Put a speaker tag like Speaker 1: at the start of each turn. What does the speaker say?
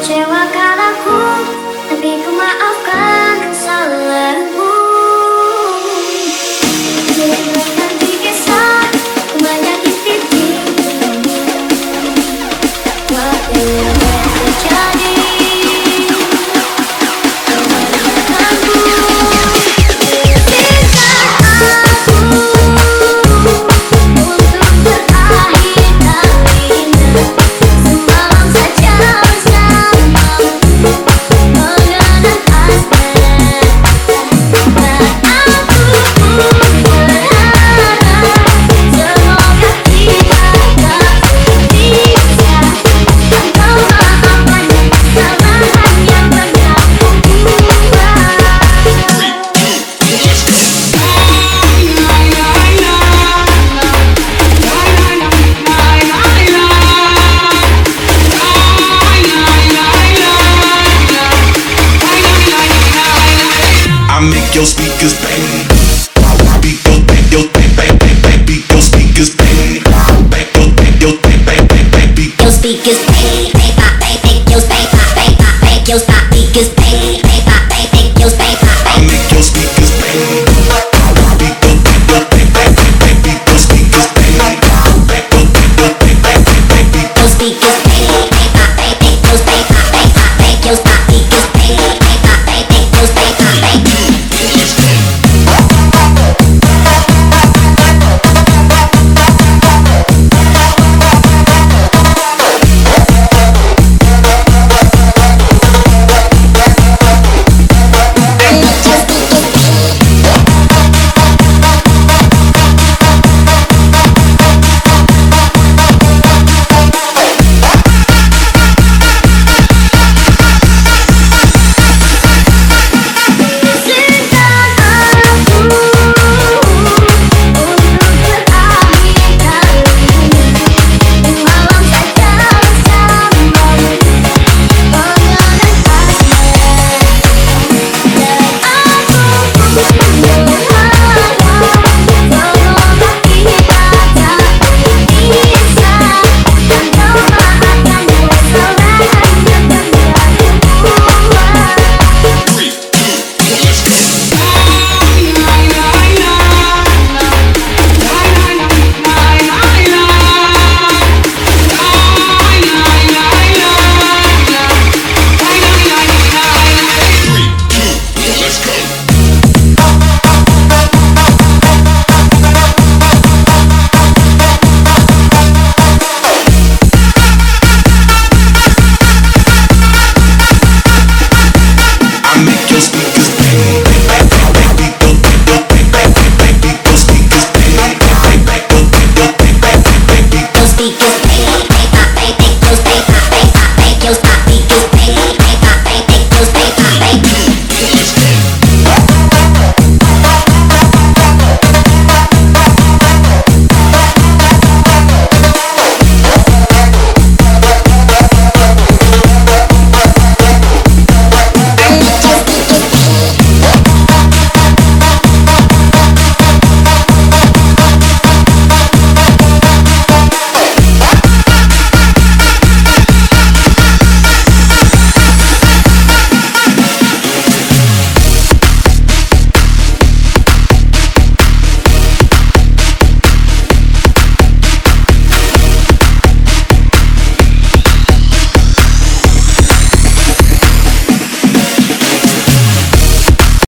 Speaker 1: Kecewakan aku Tapi ku maafkan kesalahanmu.
Speaker 2: speakers bang. Wow, bang, bang, bang, bang, bang, beat speakers bang. Bang, bang, bang, bang, bang, bang, beat speakers bang, bang, bang, bang, bang, bang, bang. Please be